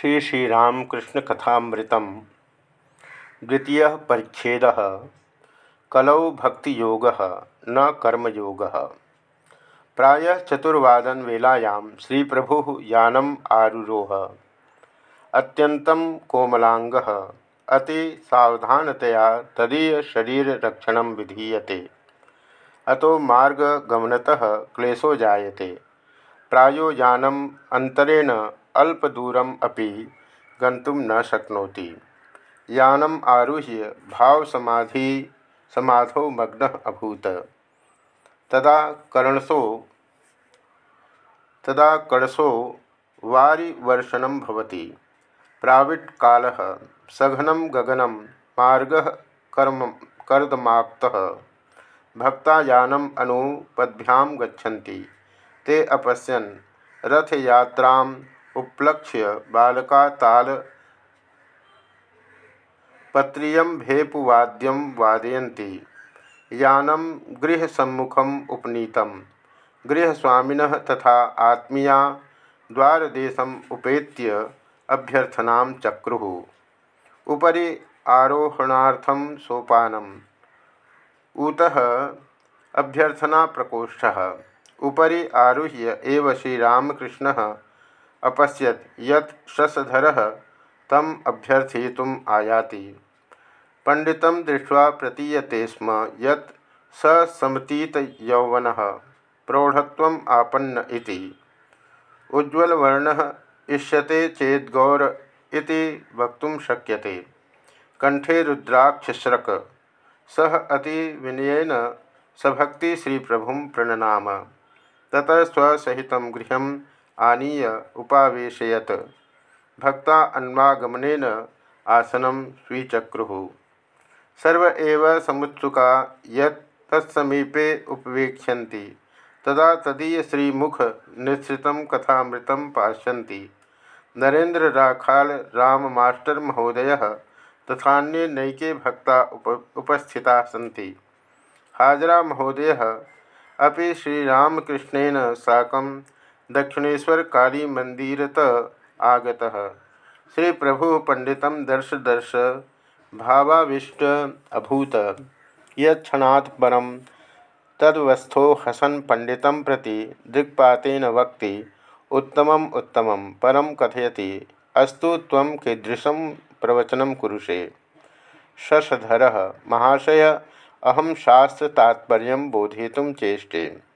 श्री श्रीरामकृष्ण कथामृत द्वितीय परिच्छेद। कलौ भक्ति योग, न कर्मयोग प्रायः चतुर्वादन वेलायां श्री प्रभु यानम आरुरोह। अत्यंतं कोमलांग अति सावधानतया तदीय शरीर रक्षण विधीयते। अतो मार्गगमनतः क्लेशो जायते। प्रायो यानम अंतरेण अल्पदूरम अपि गंतुम न शक्नोति। यानम आरुह्य भाव समाधि समाधो मग्न अभूत। तदा कर्णसो तदा कर्णसो वारिवर्षण भवति। प्राविट काल सघनम गगनम मार्ग कर्म कर्दमाक्तः भक्ता यानम अनुपद्भ्याम गच्छन्ति। ते अपश्यन् रथयात्रां उपलक्ष्य बालका ताल पत्रिय भेपुवाद्यम वादयती यानम गृहसम्मुखम उपनीत गृहस्वामिन तथा आत्मीया द्वारदेशम उपेत्य अभ्यर्थना चक्रु। उपरी आरोहणार्थम सोपानम। ऊतः अभ्यर्थना प्रकोष्ठ उपरी आरुह्य एव श्रीरामकृष्ण अपश्यत यत तम अभ्यर्थयितुम आयाति। पंडित दृष्ट्वा प्रतीयते स्म यत स समतीत यौवन प्रौढ़त्व आपन्न इति। उज्ज्वलवर्ण इष्यते चेद गौर इति वक्तुं शक्यते। कंठे रुद्राक्षस्रक सह अति विनयन सभक्ति श्री प्रभु प्रणनाम। ततः स्वसहित गृह आनीय उपावेशयत। भक्ता अन्वागमन आसनं स्वीचक्रु। सर्व समुत्सुका तत्समीपे उपवेक्ष्यन्ति। तदा तदीय श्रीमुख निश्रित कथामृत पाश्यन्ति नरेन्द्र राखाल राम मास्टर महोदय तथान्ये नैके भक्ता उप, उपस्थिता सी हाजरा महोदय अभी श्रीरामकृष्णन साकं दक्षिणेश्वर काली मंदिरत आगता। श्री प्रभु पंडित दर्श दर्श भावाविष्ट अभूत। यक्षणात् परम तदवस्थो हसन पंडित प्रति दृक्पातेन वक्ति उत्तम उत्तम परम कथयति, अस्तु तम प्रवचन कुरुषे। शशधर, महाशय अहम शास्त्र तात्पर्य चेष्टे।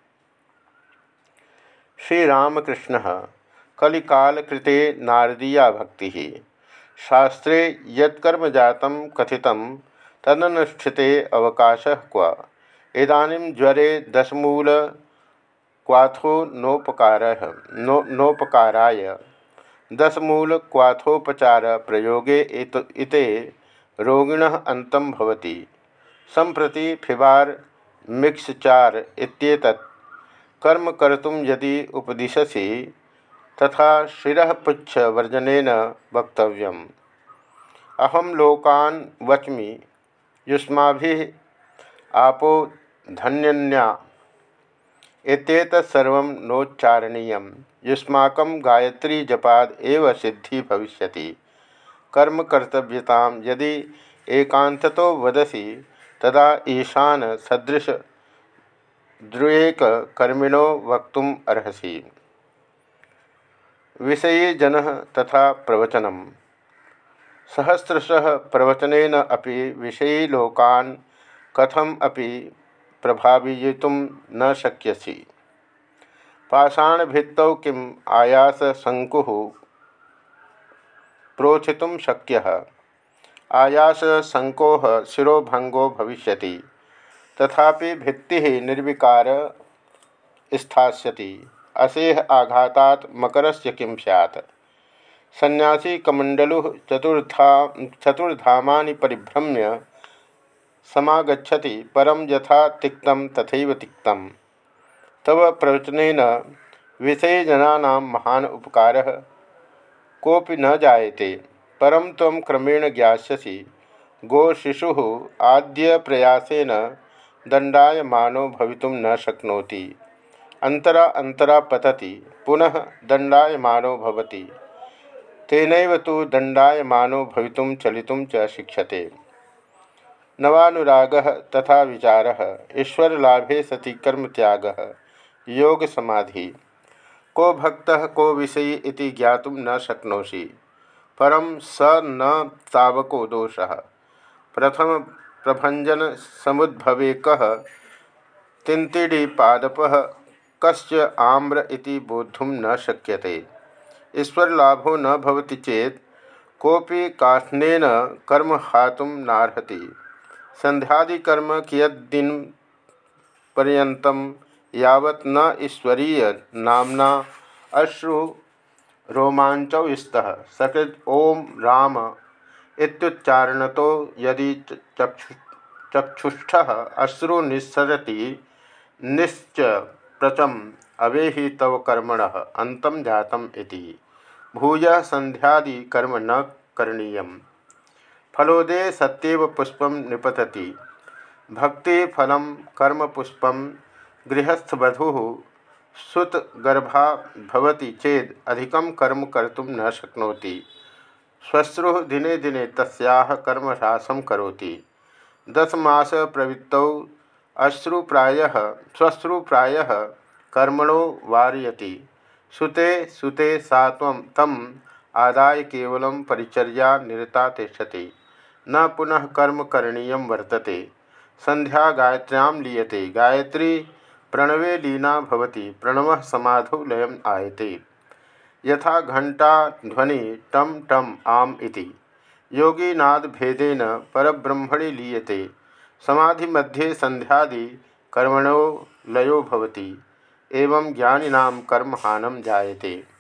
श्रीरामकृष्ण कलिकालकृते नारदीया भक्ति शास्त्रे यत्कर्म जात कथित तदनुष्ठिते अवकाश क्व। इदानीं ज्वरे दशमूल क्वाथो नोपकार नो, नोपकाराय। दशमूल क्वाथोपचार प्रयोगे इते रोगिण भवति। संप्रति फिबार मिक्सचार इत्येतत् कर्म कर्तुम यदि उपदिशसी, तथा शिपुच्छ वर्जन वक्तव्य अहम लोकान वच्मी युष्मा आपो धन्यन्या। नोच्चारणीय युष्माक गायत्री जपाद एव सिद्धि भविष्य कर्म कर्तव्यता यदि एकांतो वदसी, तदा ईशान सदृश द्रुएक कर्मिणो वक्त अर्हसी। विषये जन तथा प्रवचन सहस्रश प्रवचन अभी विषयी लोकान् कथम अपि प्रभावयितुं न शक्यसी। पाषाणभित्तौ किम आयास शंकु प्रोथितुं शक्य। आयास शंको शिरोभंगो भविष्य तथापि भित्ति निर्विकार स्थास्यति। असेह आघातात मकर से किं सैत् सन्यासी कमंडलु चतुर्था चतुर्धामा परिभ्रम्य समागछति परम यथा तिक्त तथा तिक्त तव प्रवचन विषयजना महान उपकार कोपि न जायते। परम तम क्रमेण ज्ञास्यसि। गोशिशु आद्य प्रयासेन दंडायमानो भवितुम न शक्नोति। अंतरा अंतरा पतति, पुनः दंडायमानो भवति। तेन तो दंडायमानो भवितुम चलितुम च शिक्षते। नवानुराग तथा विचार, ईश्वरलाभे सति कर्म त्याग योग समाधि को भक्त को विषयी ज्ञात न शक्नोषि। परम स न तावको दोष। प्रथम प्रभंजन समुद्भवे कह तिंतिड़ीपादप कस्य आम्र इति बोद्धुम न शक्यते। ईश्वरलाभो न भवति चेत कोपि काष्णेन कर्म हातुम नार्हति। संध्यादिकर्म कियद्दिन पर्यंतम यावत न ईश्वरीय नामना अश्रु रोमांचौ स्तः। सकृत ओम राम इत्युच्चारण तो यदि चक्षु चक्षुष्ठ अश्रु निस्सरति निश्च प्रचम अवेहि तव कर्मण अंतम जातम इति। भूय संध्यादि कर्म न करणीय फलोदे सत्यव पुष्प निपतति। भक्ति फलम कर्म पुष्प गृहस्थवधु सुतगर्भा चेद अधिकम कर्म कर्तुम न शक्नोति। श्वश्रु दिने दिने तस्याः कर्म ह्रासं करोति। दस मास प्रवृत्तौ अश्रु प्रायः श्वश्रु प्रायः कर्मणो वारयति। सुते सुते सा तम आदाय केवलं परिचर्या निरता तिष्ठति। न पुनः कर्म करणीय वर्तते। संध्या गायत्र्यां लीयते। गायत्री प्रणवे लीना भवति। प्रणव समाधौ लयम आयते। यथा घंटा ध्वनि टम टम आम इति। योगीनाद भेदेन परब्रह्मणि लीयते। समाधि मध्ये संध्यादि कर्मणो लयो भवति। एवं ज्ञानिनां कर्महानम जायते।